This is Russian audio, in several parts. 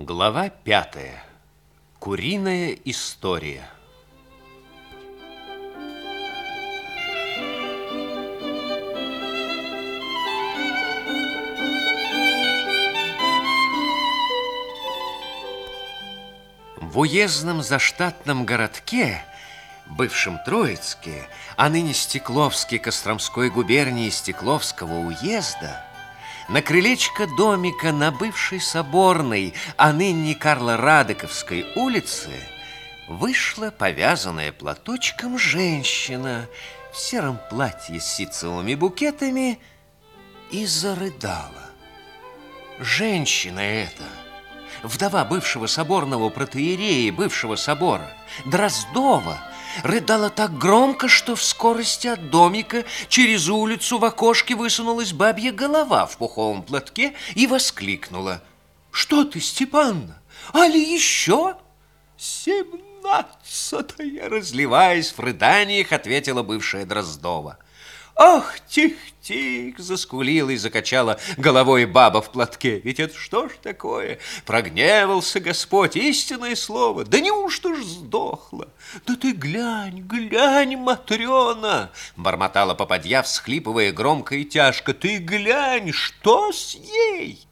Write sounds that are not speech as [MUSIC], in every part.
Глава пятая. Куриная история. В уездном заштатном городке, бывшем Троицке, а ныне Стекловске Костромской губернии Стекловского уезда, на крылечко домика на бывшей Соборной, а ныне Карла-Радыковской улице вышла повязанная платочком женщина в сером платье с ситцевыми букетами и зарыдала. Женщина эта, вдова бывшего соборного протеерея, бывшего собора, Дроздова, рыдала так громко, что в скорости от домика через улицу в окошке высунулась бабья голова в пуховом платке и воскликнула. «Что ты, Степанна? Али еще?» «Семнадцатая!» Разливаясь в рыданиях, ответила бывшая Дроздова. Ах, тих-тих, заскулила и закачала головой баба в платке. Ведь это что ж такое? Прогневался Господь, истинное слово. Да неужто ж сдохла? Да ты глянь, глянь, Матрена, бормотала попадья, всхлипывая громко и тяжко. Ты глянь, что с ней?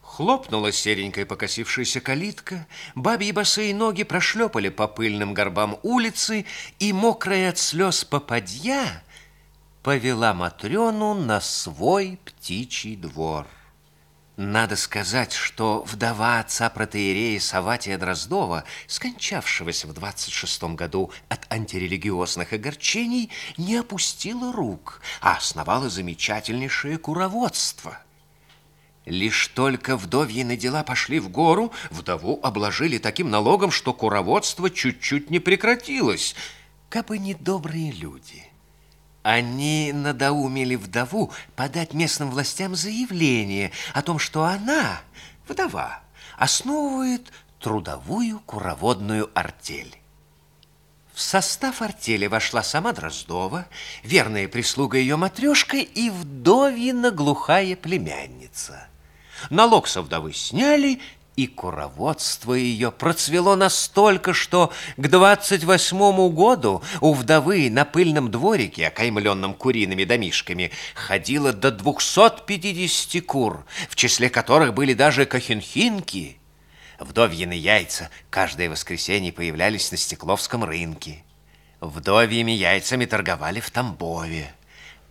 Хлопнула серенькая покосившаяся калитка, бабьи босые ноги прошлепали по пыльным горбам улицы, и мокрая от слез попадья повела Матрёну на свой птичий двор. Надо сказать, что вдова отца протеерея Саватия Дроздова, скончавшегося в 26 году от антирелигиозных огорчений, не опустила рук, а основала замечательнейшее куроводство. Лишь только вдовьины дела пошли в гору, вдову обложили таким налогом, что куроводство чуть-чуть не прекратилось, как бы недобрые люди – они надоумили вдову подать местным властям заявление о том, что она, вдова, основывает трудовую куроводную артель. В состав артели вошла сама Дроздова, верная прислуга ее матрешка и вдовьина глухая племянница. Налог со вдовы сняли, и куроводство ее процвело настолько, что к двадцать восьмому году у вдовы на пыльном дворике, окаймленном куриными домишками, ходило до двухсот пятидесяти кур, в числе которых были даже кахенхинки. Вдовьины яйца каждое воскресенье появлялись на Стекловском рынке. Вдовьими яйцами торговали в Тамбове.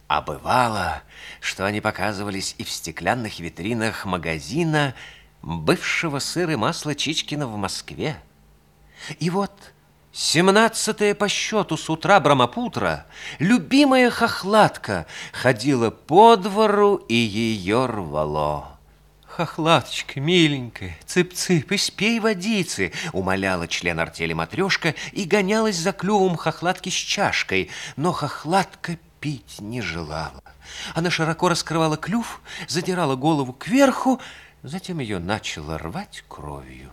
А бывало, что они показывались и в стеклянных витринах магазина бывшего сыра масла Чичкина в Москве. И вот семнадцатая по счету с утра Брамапутра любимая хохлатка ходила по двору и ее рвало. «Хохлаточка, миленькая, цып-цып, испей водицы!» Умоляла член артели матрешка и гонялась за клювом хохлатки с чашкой, но хохлатка пить не желала. Она широко раскрывала клюв, задирала голову кверху, Затем ее начало рвать кровью.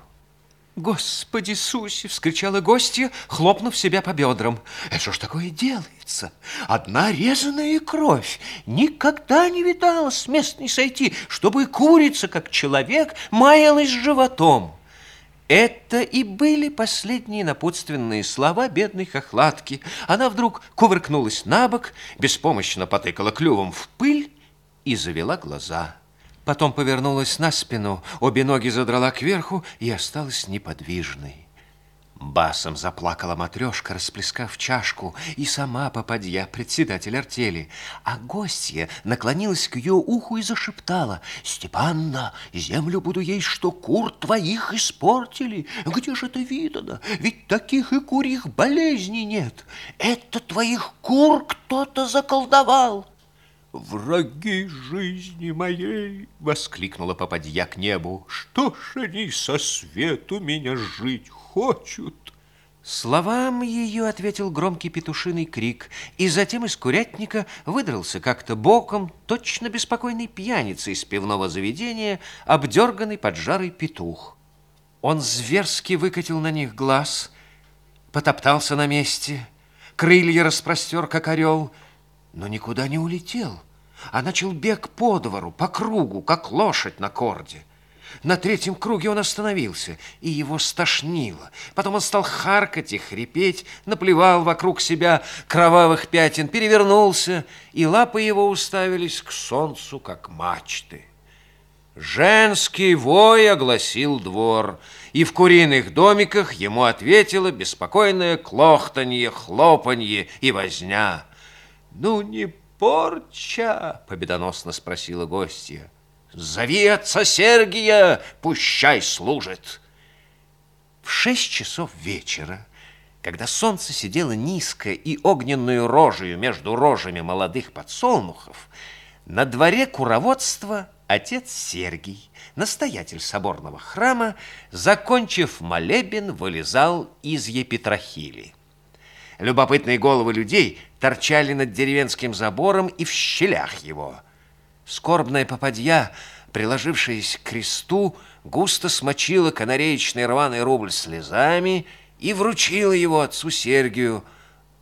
«Господи Иисусе!» — вскричала гостья, хлопнув себя по бедрам. «Это что ж такое делается? Одна резаная кровь! Никогда не видала с мест не сойти, чтобы курица, как человек, маялась животом!» Это и были последние напутственные слова бедной хохлатки. Она вдруг кувыркнулась на бок, беспомощно потыкала клювом в пыль и завела глаза. Потом повернулась на спину, обе ноги задрала кверху и осталась неподвижной. Басом заплакала матрешка, расплескав чашку, и сама попадья, председатель артели. А гостья наклонилась к ее уху и зашептала, «Степанна, землю буду есть, что кур твоих испортили. Где же это видано? Ведь таких и курьих болезней нет. Это твоих кур кто-то заколдовал». «Враги жизни моей!» — воскликнула попадья к небу. «Что ж они со свету меня жить хочут?» Словам ее ответил громкий петушиный крик, и затем из курятника выдрался как-то боком точно беспокойный пьяница из пивного заведения, обдерганный поджарый петух. Он зверски выкатил на них глаз, потоптался на месте, крылья распростер, как орел — но никуда не улетел, а начал бег по двору, по кругу, как лошадь на корде. На третьем круге он остановился, и его стошнило. Потом он стал харкать и хрипеть, наплевал вокруг себя кровавых пятен, перевернулся, и лапы его уставились к солнцу, как мачты. Женский вой огласил двор, и в куриных домиках ему ответило беспокойное клохтанье, хлопанье и возня. «Ну не порча?» — победоносно спросила гостья. Зови отца Сергия, пущай служит. В шесть часов вечера, когда солнце сидело низко и огненную рожею между рожами молодых подсолнухов, на дворе куроводства отец Сергий, настоятель соборного храма, закончив молебен, вылезал из епитрахили. Любопытные головы людей торчали над деревенским забором и в щелях его – Скорбная попадья, приложившись к кресту, густо смочила канареечный рваный рубль слезами и вручила его отцу Сергию,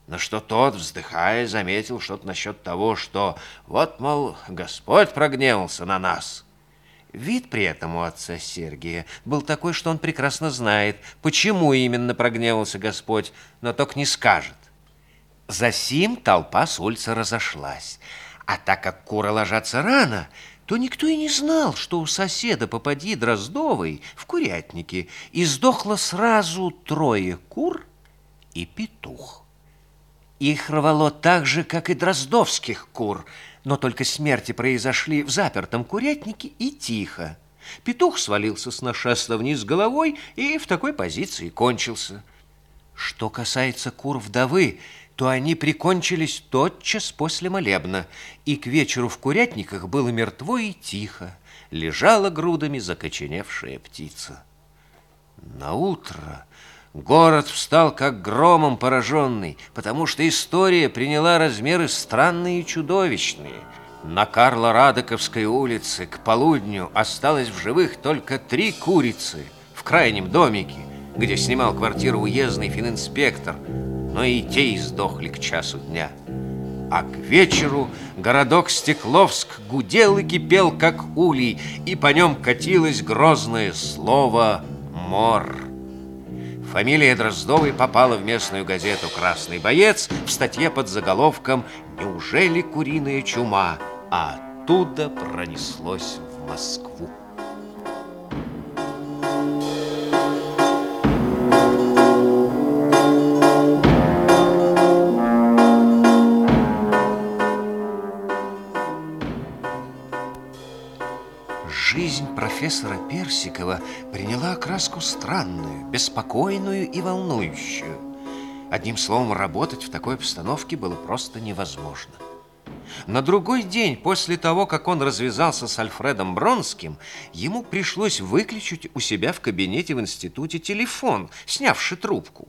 на что тот, вздыхая, заметил что-то насчет того, что вот, мол, Господь прогневался на нас. Вид при этом у отца Сергия был такой, что он прекрасно знает, почему именно прогневался Господь, но только не скажет. Засим толпа с улицы разошлась. А так как куры ложатся рано, то никто и не знал, что у соседа попади Дроздовой в курятнике издохло сразу трое кур и петух. Их рвало так же, как и дроздовских кур, но только смерти произошли в запертом курятнике и тихо. Петух свалился с нашеста вниз головой и в такой позиции кончился. Что касается кур вдовы, то они прикончились тотчас после молебна, и к вечеру в курятниках было мертво и тихо, лежала грудами закоченевшая птица. На утро город встал как громом пораженный, потому что история приняла размеры странные и чудовищные. На Карла Радоковской улице к полудню осталось в живых только три курицы в крайнем домике, где снимал квартиру уездный фининспектор – но и те издохли к часу дня. А к вечеру городок Стекловск гудел и кипел, как улей, и по нем катилось грозное слово «мор». Фамилия Дроздовой попала в местную газету «Красный боец» в статье под заголовком «Неужели куриная чума?», а оттуда пронеслось в Москву. Профессора Персикова приняла окраску странную, беспокойную и волнующую. Одним словом, работать в такой обстановке было просто невозможно. На другой день, после того, как он развязался с Альфредом Бронским, ему пришлось выключить у себя в кабинете в институте телефон, снявший трубку.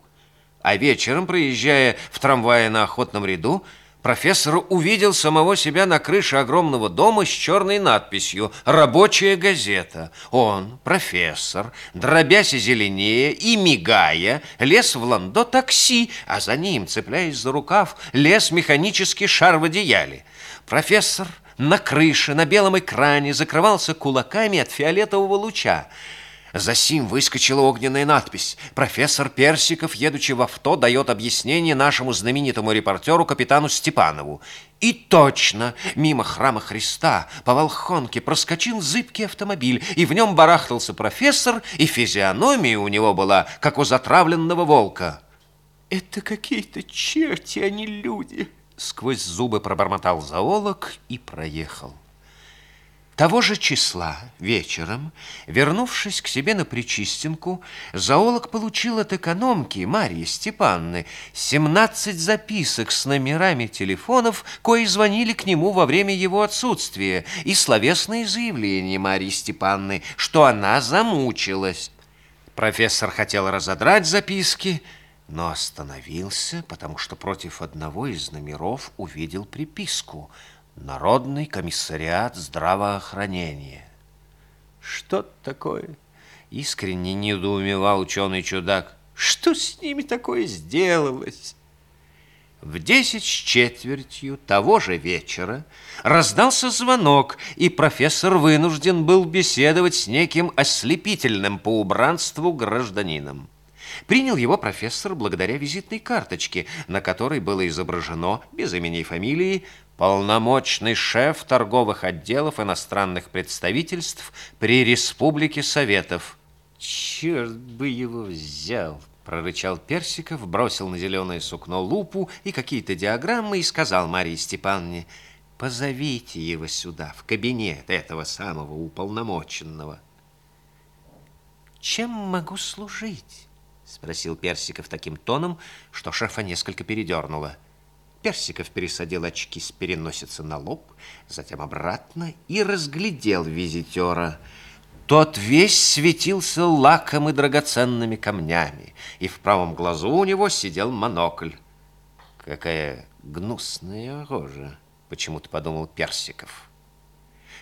А вечером, проезжая в трамвае на охотном ряду, профессор увидел самого себя на крыше огромного дома с черной надписью «Рабочая газета». Он, профессор, дробясь и зеленее и мигая, лез в ландо такси, а за ним, цепляясь за рукав, лез механический шар в одеяле. Профессор на крыше, на белом экране закрывался кулаками от фиолетового луча. За сим выскочила огненная надпись. Профессор Персиков, едучи в авто, дает объяснение нашему знаменитому репортеру капитану Степанову. И точно, мимо храма Христа по Волхонке проскочил зыбкий автомобиль, и в нем барахтался профессор, и физиономия у него была, как у затравленного волка. «Это какие-то черти, а не люди!» Сквозь зубы пробормотал зоолог и проехал. Того же числа вечером, вернувшись к себе на Причистенку, зоолог получил от экономки Марьи Степанны 17 записок с номерами телефонов, кои звонили к нему во время его отсутствия, и словесные заявления Марьи Степанны, что она замучилась. Профессор хотел разодрать записки, но остановился, потому что против одного из номеров увидел приписку – Народный комиссариат здравоохранения. Что такое? Искренне недоумевал ученый чудак. Что с ними такое сделалось? В десять с четвертью того же вечера раздался звонок, и профессор вынужден был беседовать с неким ослепительным по убранству гражданином. Принял его профессор благодаря визитной карточке, на которой было изображено, без имени и фамилии, полномочный шеф торговых отделов иностранных представительств при Республике Советов. «Черт бы его взял!» прорычал Персиков, бросил на зеленое сукно лупу и какие-то диаграммы и сказал Марии Степановне, «Позовите его сюда, в кабинет этого самого уполномоченного». «Чем могу служить?» спросил Персиков таким тоном, что шефа несколько передернуло. Персиков пересадил очки с переносицы на лоб, затем обратно и разглядел визитера – тот весь светился лаком и драгоценными камнями, и в правом глазу у него сидел монокль. Какая гнусная рожа, почему-то подумал Персиков.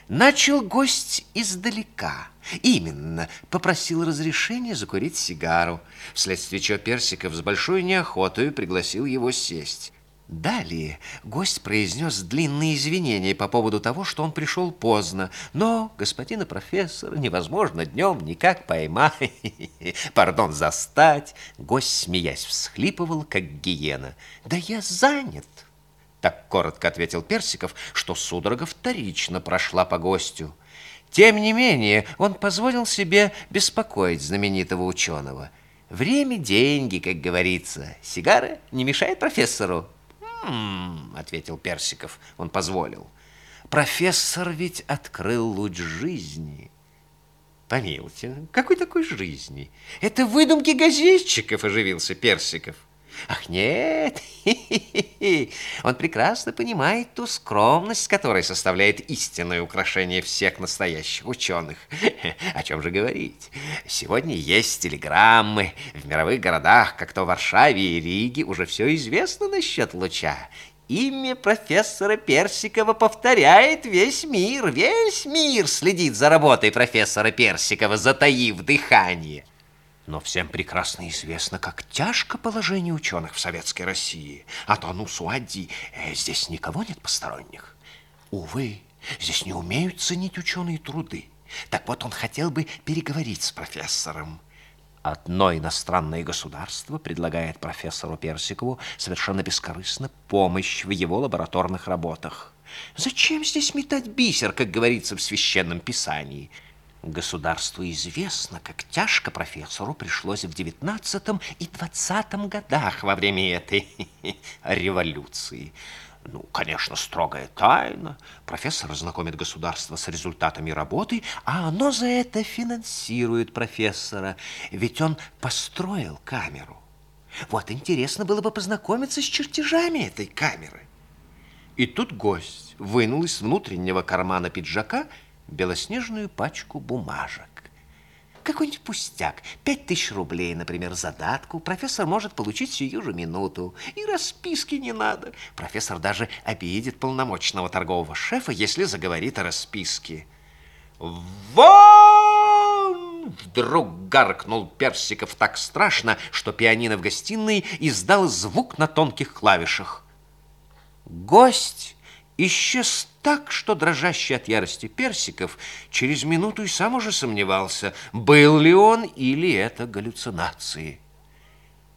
Начал гость издалека. Именно, попросил разрешения закурить сигару, вследствие чего Персиков с большой неохотой пригласил его сесть. Далее гость произнес длинные извинения по поводу того, что он пришел поздно, но господина профессора невозможно днем никак поймать, [LAUGHS] пардон, застать. Гость, смеясь, всхлипывал, как гиена. «Да я занят!» Так коротко ответил Персиков, что судорога вторично прошла по гостю. Тем не менее, он позволил себе беспокоить знаменитого ученого. Время – деньги, как говорится. Сигара не мешает профессору. «М -м, ответил Персиков. Он позволил. «Профессор ведь открыл луч жизни». Помилуйте, какой такой жизни? Это выдумки газетчиков, оживился Персиков. Ах, нет, [LAUGHS] он прекрасно понимает ту скромность, которая составляет истинное украшение всех настоящих ученых. [LAUGHS] О чем же говорить? Сегодня есть телеграммы. В мировых городах, как то Варшаве и Риге, уже все известно насчет луча. Имя профессора Персикова повторяет весь мир. Весь мир следит за работой профессора Персикова, затаив дыхание. Но всем прекрасно известно, как тяжко положение ученых в Советской России. А то, ну, суади, э, здесь никого нет посторонних. Увы, здесь не умеют ценить ученые труды. Так вот, он хотел бы переговорить с профессором. Одно иностранное государство предлагает профессору Персикову совершенно бескорыстно помощь в его лабораторных работах. Зачем здесь метать бисер, как говорится в священном писании? Государству известно, как тяжко профессору пришлось в девятнадцатом и двадцатом годах во время этой [LAUGHS] революции. Ну, конечно, строгая тайна. Профессор знакомит государство с результатами работы, а оно за это финансирует профессора, ведь он построил камеру. Вот интересно было бы познакомиться с чертежами этой камеры. И тут гость вынул из внутреннего кармана пиджака белоснежную пачку бумажек. Какой-нибудь пустяк, пять тысяч рублей, например, задатку, профессор может получить сию же минуту. И расписки не надо. Профессор даже обидит полномочного торгового шефа, если заговорит о расписке. «Вон!» Вдруг гаркнул Персиков так страшно, что пианино в гостиной издал звук на тонких клавишах. Гость исчез так, что дрожащий от ярости Персиков через минуту и сам уже сомневался, был ли он или это галлюцинации.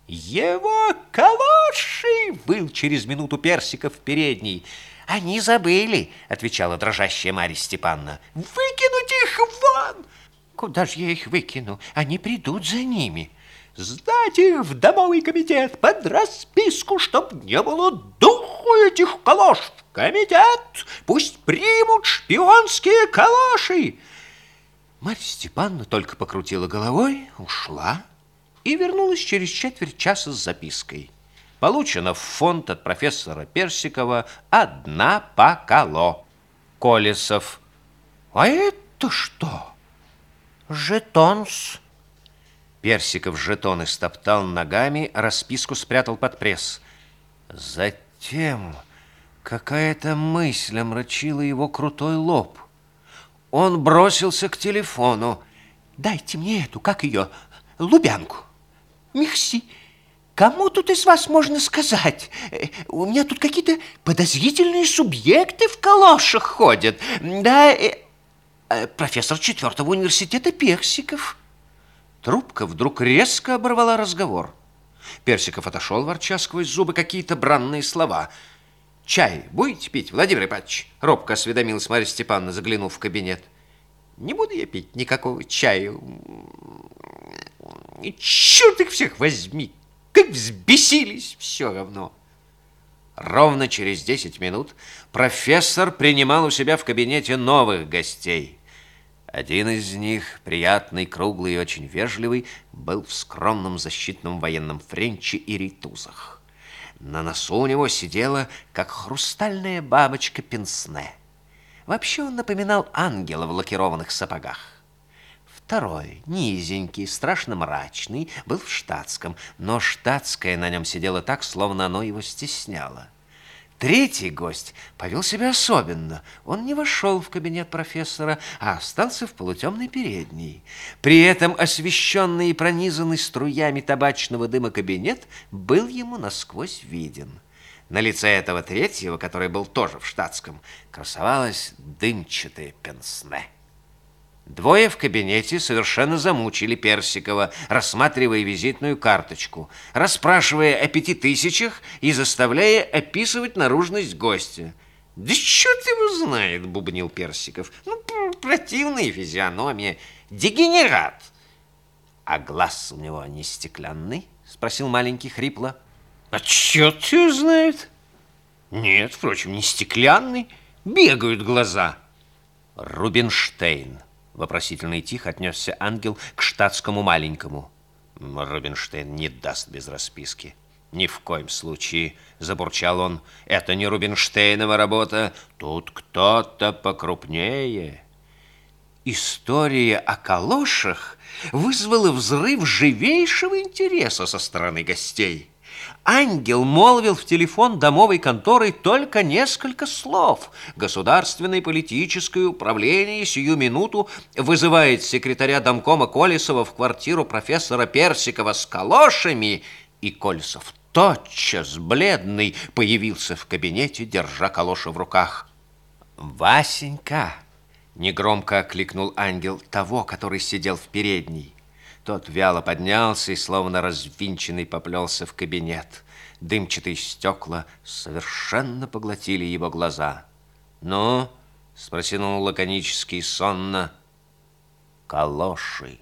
«Его калоши!» — был через минуту Персиков в. «Они забыли!» — отвечала дрожащая Марья Степановна. «Выкинуть их вон!» «Куда же я их выкину? Они придут за ними!» «Сдать их в домовый комитет под расписку, чтоб не было духу этих калош!» Комитет! Пусть примут шпионские калаши!» Марья Степановна только покрутила головой, ушла и вернулась через четверть часа с запиской. Получено в фонд от профессора Персикова одна покало. Колесов. А это что? Жетонс. Персиков жетоны стоптал ногами, расписку спрятал под пресс. Затем Какая-то мысль омрачила его крутой лоб. Он бросился к телефону. «Дайте мне эту, как ее, лубянку. Мехси, кому тут из вас можно сказать? У меня тут какие-то подозрительные субъекты в калошах ходят. Да, э, э, профессор четвертого университета Персиков. Трубка вдруг резко оборвала разговор. Персиков отошел, ворча сквозь зубы какие-то бранные слова. «Чай будете пить, Владимир Ипатович?» Робко осведомилась Марья Степановна, заглянув в кабинет. «Не буду я пить никакого чая. Черт их всех возьми! Как взбесились, все равно!» Ровно через 10 минут профессор принимал у себя в кабинете новых гостей – один из них, приятный, круглый и очень вежливый, был в скромном защитном военном френче и ритузах. На носу у него сидела, как хрустальная бабочка пенсне. Вообще он напоминал ангела в лакированных сапогах. Второй, низенький, страшно мрачный, был в штатском, но штатское на нем сидело так, словно оно его стесняло. Третий гость повел себя особенно. Он не вошел в кабинет профессора, а остался в полутемной передней. При этом освещенный и пронизанный струями табачного дыма кабинет был ему насквозь виден. На лице этого третьего, который был тоже в штатском, красовалась дымчатая пенсне. Двое в кабинете совершенно замучили Персикова, рассматривая визитную карточку, расспрашивая о пяти тысячах и заставляя описывать наружность гостя. «Да черт его знает!» – бубнил Персиков. «Ну, противная физиономия. Дегенерат!» «А глаз у него не стеклянный?» – спросил маленький хрипло. «А черт его знает!» «Нет, впрочем, не стеклянный. Бегают глаза». «Рубинштейн», Вопросительно и тихо отнесся ангел к штатскому маленькому. Рубинштейн не даст без расписки. Ни в коем случае, забурчал он, это не Рубинштейнова работа, тут кто-то покрупнее. История о калошах вызвала взрыв живейшего интереса со стороны гостей. Ангел молвил в телефон домовой конторы только несколько слов. Государственное политическое управление сию минуту вызывает секретаря домкома Колесова в квартиру профессора Персикова с калошами, и Колесов тотчас, бледный, появился в кабинете, держа калоши в руках. «Васенька!» — негромко окликнул ангел того, который сидел в передней. Тот вяло поднялся и, словно развинченный, поплелся в кабинет. Дымчатые стекла совершенно поглотили его глаза. «Ну?» — спросил он лаконически и сонно. «Калоши».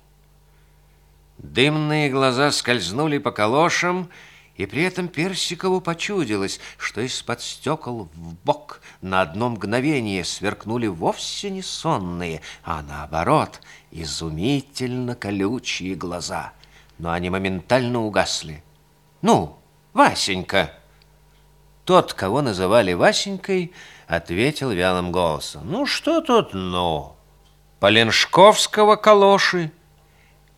Дымные глаза скользнули по калошам, и при этом Персикову почудилось, что из-под стекол в бок на одно мгновение сверкнули вовсе не сонные, а наоборот, изумительно колючие глаза. Но они моментально угасли. «Ну, Васенька!» Тот, кого называли Васенькой, ответил вялым голосом. «Ну, что тут «ну»?» Поленшковского калоши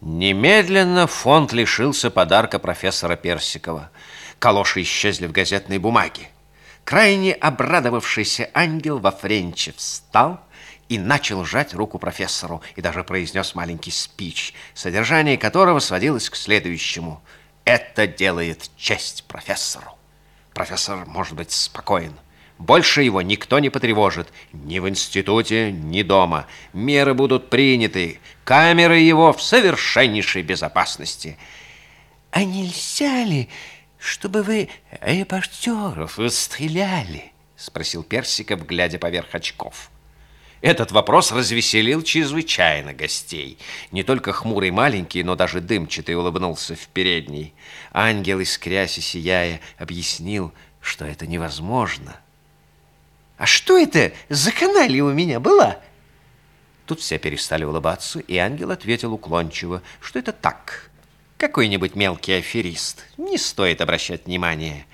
Немедленно фонд лишился подарка профессора Персикова. Калоши исчезли в газетной бумаге. Крайне обрадовавшийся ангел во френче встал и начал жать руку профессору и даже произнес маленький спич, содержание которого сводилось к следующему. «Это делает честь профессору. Профессор может быть спокоен». Больше его никто не потревожит, ни в институте, ни дома. Меры будут приняты, камеры его в совершеннейшей безопасности. А нельзя ли, чтобы вы репортеров стреляли? Спросил Персиков, глядя поверх очков. Этот вопрос развеселил чрезвычайно гостей. Не только хмурый маленький, но даже дымчатый улыбнулся в передней. Ангел, искрясь и сияя, объяснил, что это невозможно. А что это за каналья у меня была? Тут все перестали улыбаться, и ангел ответил уклончиво, что это так. Какой-нибудь мелкий аферист. Не стоит обращать внимания.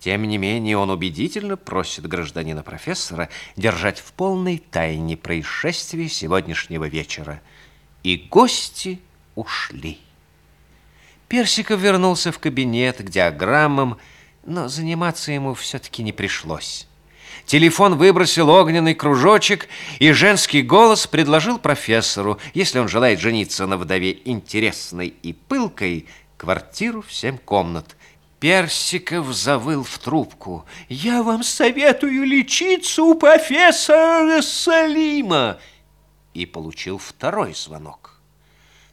Тем не менее, он убедительно просит гражданина профессора держать в полной тайне происшествие сегодняшнего вечера. И гости ушли. Персиков вернулся в кабинет к диаграммам, но заниматься ему все-таки не пришлось. Телефон выбросил огненный кружочек, и женский голос предложил профессору, если он желает жениться на вдове интересной и пылкой, квартиру в семь комнат Персиков завыл в трубку. «Я вам советую лечиться у профессора Салима!» И получил второй звонок.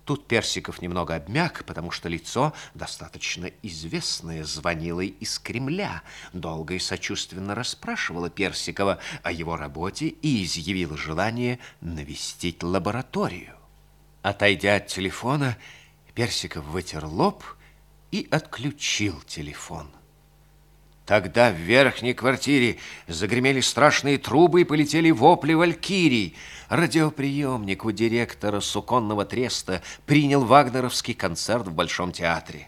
Тут Персиков немного обмяк, потому что лицо, достаточно известное, звонило из Кремля, долго и сочувственно расспрашивало Персикова о его работе и изъявило желание навестить лабораторию. Отойдя от телефона, Персиков вытер лоб и отключил телефон. Тогда в верхней квартире загремели страшные трубы и полетели вопли валькирий. Радиоприемник у директора суконного треста принял вагнеровский концерт в Большом театре.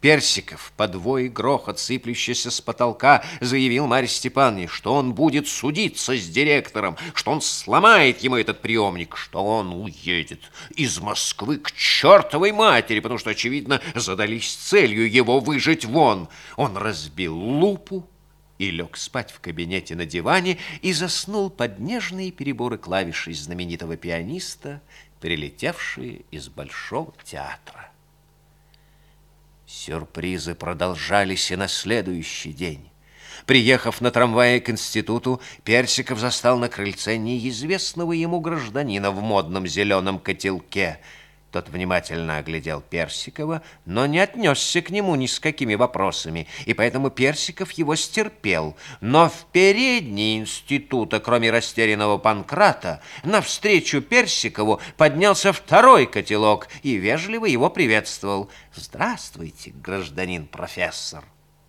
Персиков, подвой грохот, сыплющийся с потолка, заявил Марье Степановне, что он будет судиться с директором, что он сломает ему этот приемник, что он уедет из Москвы к чертовой матери, потому что, очевидно, задались целью его выжить вон. Он разбил лупу и лег спать в кабинете на диване и заснул под нежные переборы клавишей знаменитого пианиста, прилетевшие из Большого театра. Сюрпризы продолжались и на следующий день. Приехав на трамвае к институту, Персиков застал на крыльце неизвестного ему гражданина в модном зеленом котелке – тот внимательно оглядел Персикова, но не отнесся к нему ни с какими вопросами, и поэтому Персиков его стерпел. Но в передней института, кроме растерянного Панкрата, навстречу Персикову поднялся второй котелок и вежливо его приветствовал. «Здравствуйте, гражданин профессор!»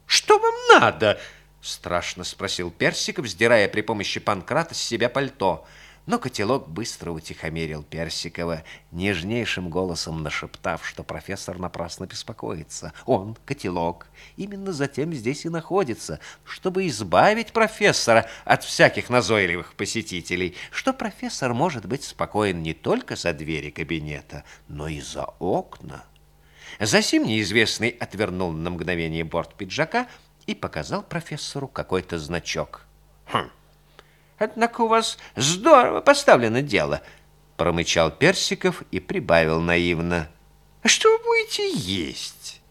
«Что вам надо?» – страшно спросил Персиков, сдирая при помощи Панкрата с себя пальто – но котелок быстро утихомирил Персикова, нежнейшим голосом нашептав, что профессор напрасно беспокоится. Он, котелок, именно затем здесь и находится, чтобы избавить профессора от всяких назойливых посетителей, что профессор может быть спокоен не только за двери кабинета, но и за окна. Засим неизвестный отвернул на мгновение борт пиджака и показал профессору какой-то значок. «Хм!» Однако у вас здорово поставлено дело, промычал Персиков и прибавил наивно. А что вы будете есть?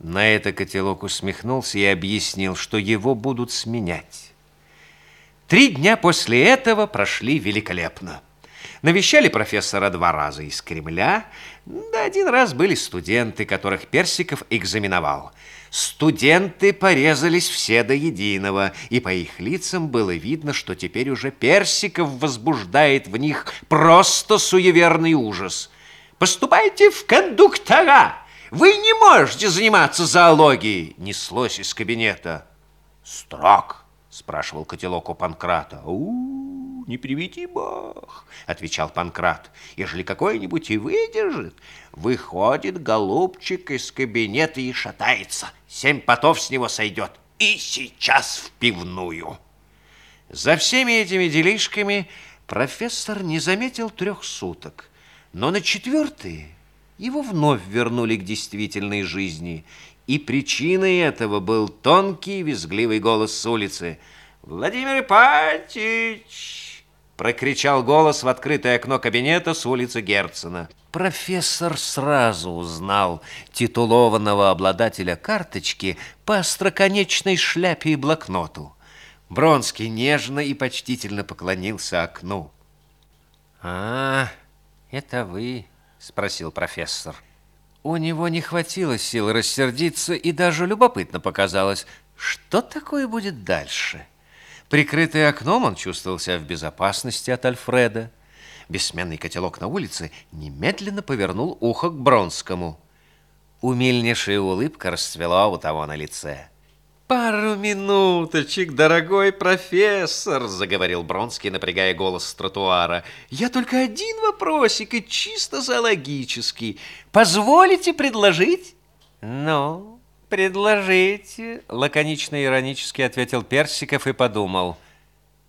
На это котелок усмехнулся и объяснил, что его будут сменять. Три дня после этого прошли великолепно. Навещали профессора два раза из Кремля, да один раз были студенты, которых Персиков экзаменовал – Студенты порезались все до единого, и по их лицам было видно, что теперь уже Персиков возбуждает в них просто суеверный ужас. «Поступайте в кондуктора! Вы не можете заниматься зоологией!» Неслось из кабинета. «Строк?» – спрашивал котелок у Панкрата. «У-у-у, не приведи бог!» – отвечал Панкрат. «Ежели какой-нибудь и выдержит, выходит голубчик из кабинета и шатается» семь потов с него сойдет. И сейчас в пивную. За всеми этими делишками профессор не заметил трех суток, но на четвертые его вновь вернули к действительной жизни, и причиной этого был тонкий визгливый голос с улицы. «Владимир Ипатич!» – прокричал голос в открытое окно кабинета с улицы Герцена. Профессор сразу узнал титулованного обладателя карточки по остроконечной шляпе и блокноту. Бронский нежно и почтительно поклонился окну. «А, это вы?» – спросил профессор. У него не хватило сил рассердиться, и даже любопытно показалось, что такое будет дальше. Прикрытый окном он чувствовал себя в безопасности от Альфреда. Бессменный котелок на улице немедленно повернул ухо к Бронскому. Умильнейшая улыбка расцвела у того на лице. «Пару минуточек, дорогой профессор!» – заговорил Бронский, напрягая голос с тротуара. «Я только один вопросик и чисто зоологический. Позволите предложить?» «Ну, предложите!» – лаконично-иронически ответил Персиков и подумал –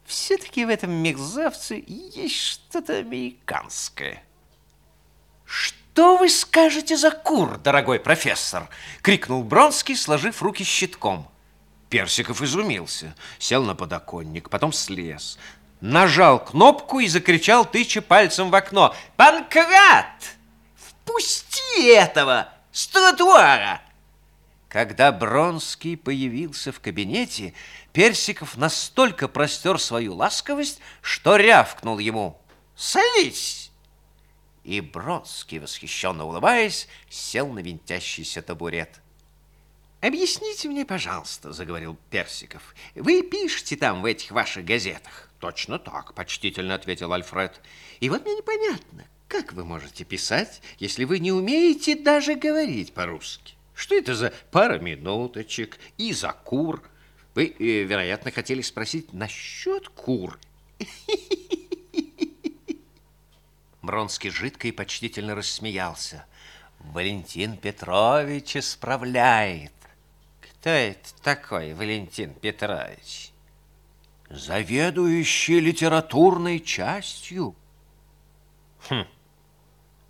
все-таки в этом мерзавце есть что-то американское. «Что вы скажете за кур, дорогой профессор?» — крикнул Бронский, сложив руки щитком. Персиков изумился, сел на подоконник, потом слез, нажал кнопку и закричал, тыча пальцем в окно. «Панкрат! Впусти этого с тротуара!» Когда Бронский появился в кабинете, Персиков настолько простер свою ласковость, что рявкнул ему «Садись!» И Бронский, восхищенно улыбаясь, сел на винтящийся табурет. «Объясните мне, пожалуйста», — заговорил Персиков, «вы пишете там в этих ваших газетах?» «Точно так», — почтительно ответил Альфред. «И вот мне непонятно, как вы можете писать, если вы не умеете даже говорить по-русски?» Что это за пара минуточек и за кур? Вы, э, вероятно, хотели спросить насчет кур. Бронский жидко и почтительно рассмеялся. Валентин Петрович исправляет. Кто это такой Валентин Петрович? Заведующий литературной частью. Хм.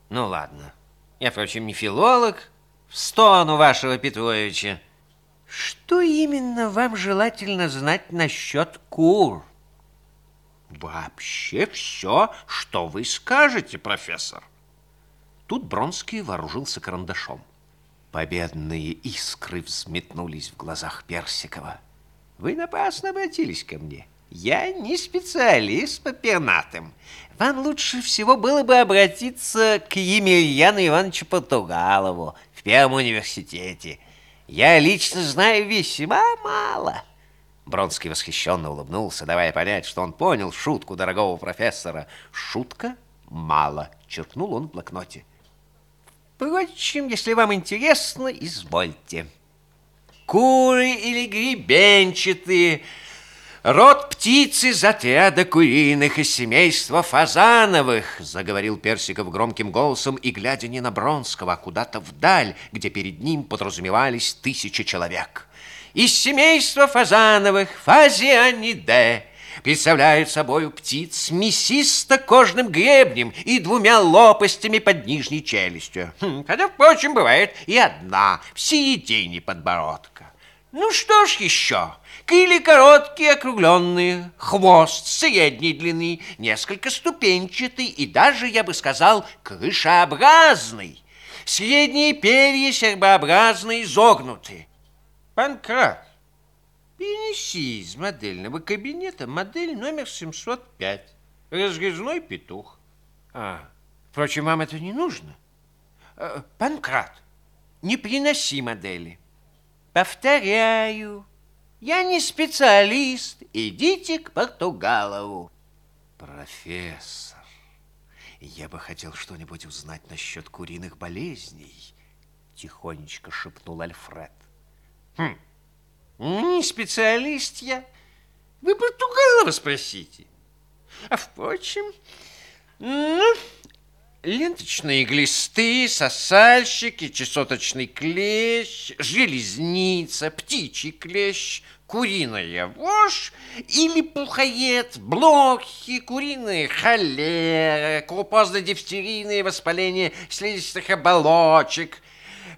Ну ладно. Я, впрочем, не филолог, в сторону вашего Петровича. Что именно вам желательно знать насчет кур? Вообще все, что вы скажете, профессор. Тут Бронский вооружился карандашом. Победные искры взметнулись в глазах Персикова. Вы напрасно обратились ко мне. Я не специалист по пернатым. Вам лучше всего было бы обратиться к Емельяну Ивановичу Португалову, Первом университете. Я лично знаю весьма мало. Бронский восхищенно улыбнулся, давая понять, что он понял шутку дорогого профессора. Шутка мало, черкнул он в блокноте. Впрочем, если вам интересно, извольте. Куры или гребенчатые – Род птицы из отряда куриных из семейства фазановых, заговорил Персиков громким голосом и глядя не на Бронского, а куда-то вдаль, где перед ним подразумевались тысячи человек. Из семейства фазановых фазианиде представляют собой птиц с мясисто-кожным гребнем и двумя лопастями под нижней челюстью. Хм, хотя, впрочем, бывает и одна в середине подбородка. Ну что ж еще? Крылья короткие, округленные, хвост средней длины, несколько ступенчатый и даже, я бы сказал, крышеобразный. Средние перья сербообразные, изогнутые. Панкрат, перенеси из модельного кабинета модель номер 705. Разрезной петух. А, впрочем, вам это не нужно. Э, Панкрат, не приноси модели. Повторяю, я не специалист. Идите к Португалову. Профессор, я бы хотел что-нибудь узнать насчет куриных болезней, тихонечко шепнул Альфред. Хм, не специалист я. Вы Португалова спросите. А впрочем, ну, ленточные глисты, сосальщики, чесоточный клещ, железница, птичий клещ, куриная вошь или пухоед, блохи, куриные холера, крупозно-дифтерийные воспаления слизистых оболочек,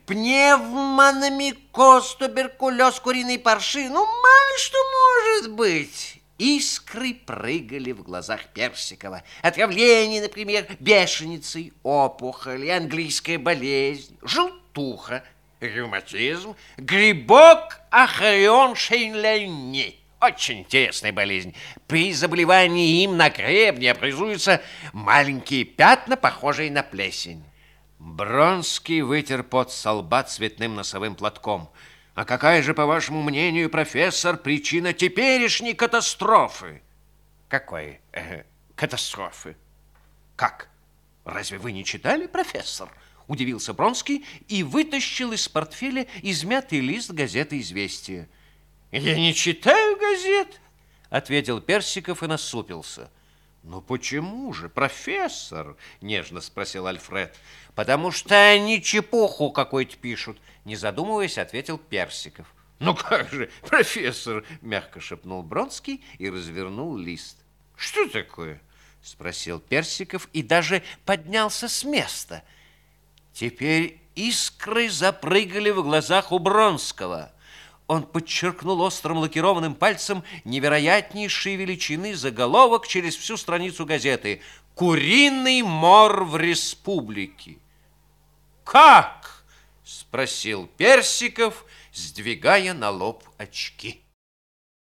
пневмономикоз, туберкулез, куриный парши. Ну, мало что может быть. Искры прыгали в глазах Персикова. Отравление, например, бешеницей, опухоль, английская болезнь, желтуха, ревматизм, грибок ахрион шейнляйни. Очень интересная болезнь. При заболевании им на гребне образуются маленькие пятна, похожие на плесень. Бронский вытер пот со лба цветным носовым платком – а какая же, по вашему мнению, профессор, причина теперешней катастрофы? Какой э, катастрофы? Как? Разве вы не читали, профессор? Удивился Бронский и вытащил из портфеля измятый лист газеты «Известия». «Я не читаю газет», — ответил Персиков и насупился. «Ну почему же, профессор?» – нежно спросил Альфред. «Потому что они чепуху какой-то пишут», – не задумываясь, ответил Персиков. «Ну как же, профессор!» – мягко шепнул Бронский и развернул лист. «Что такое?» – спросил Персиков и даже поднялся с места. Теперь искры запрыгали в глазах у Бронского – он подчеркнул острым лакированным пальцем невероятнейшие величины заголовок через всю страницу газеты «Куриный мор в республике». «Как?» – спросил Персиков, сдвигая на лоб очки.